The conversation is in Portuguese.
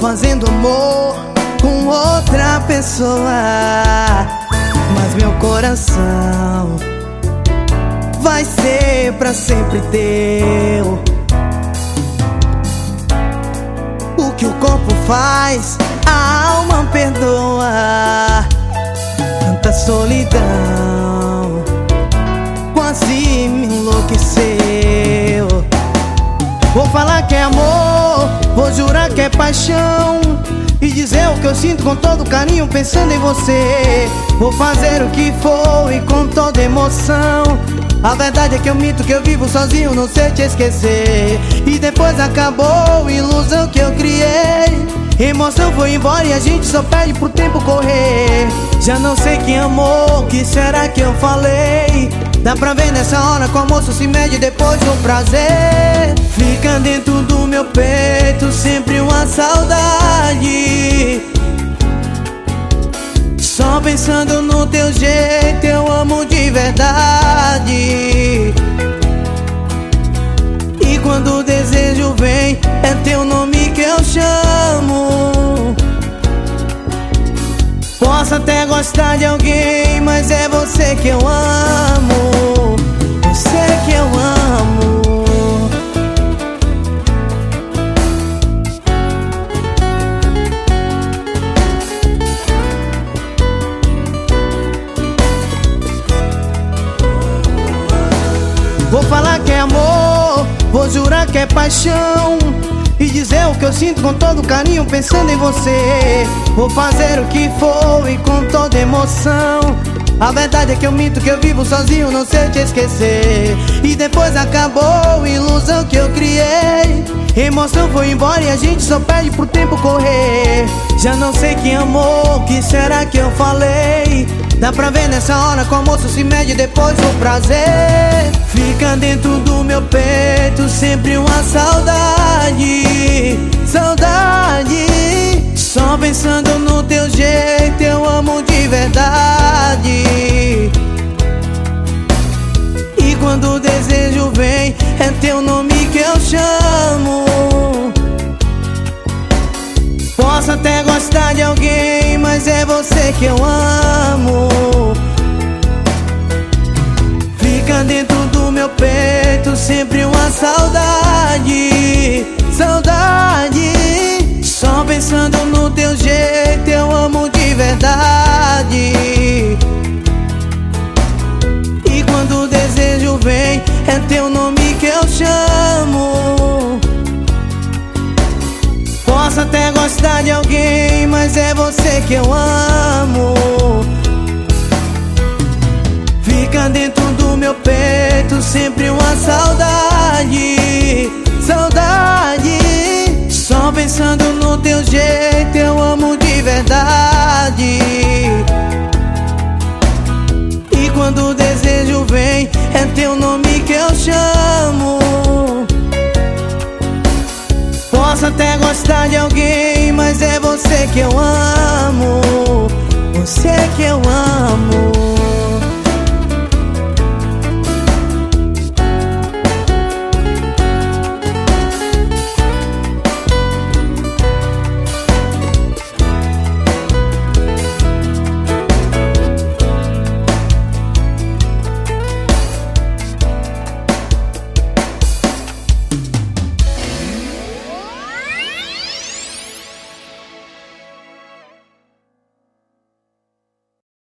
fazendo amor com outra pessoa. Mas meu coração vai ser pra sempre teu. O que o corpo faz, a alma perdoa. Tanta solidão quase me enlouqueceu. Vou falar que é amor, vou jurar que é paixão. E dizer o que eu sinto com todo carinho, pensando em você. Vou fazer o que for e com toda emoção. A verdade é que eu minto que eu vivo sozinho, não sei te esquecer. E depois acabou a ilusão que eu criei. Emoção foi embora e a gente só pede pro tempo correr. Já não sei quem amou, o que será que eu falei? Dá pra ver nessa hora como o moço se mede depois do prazer. Pensando no teu jeito, eu amo de verdade. E quando o desejo vem, é teu nome que eu chamo. Posso até gostar de alguém, mas é você que eu amo. Vou falar que é amor, vou jurar que é paixão. E dizer o que eu sinto com todo carinho, pensando em você. Vou fazer o que for e com toda emoção. A verdade é que eu minto que eu vivo sozinho, não sei te esquecer. E depois acabou a ilusão que eu criei. Emoção foi embora e a gente só pede pro tempo correr. Já não sei quem amou, o que será que eu falei? Dá pra ver nessa hora como o moço se mede depois do prazer. Fica dentro do meu peito sempre uma saudade, saudade. Só pensando no teu jeito, eu amo de verdade. E quando o desejo vem, é teu nome que eu chamo. Posso até gostar de alguém, mas é você que eu amo. Vem, é teu nome que eu chamo. Posso até gostar de alguém, mas é você que eu amo. Fica dentro do meu peito sempre uma saudade, saudade. Só pensando no teu jeito, que eu chamo. Posso até gostar de alguém, mas é você que eu amo.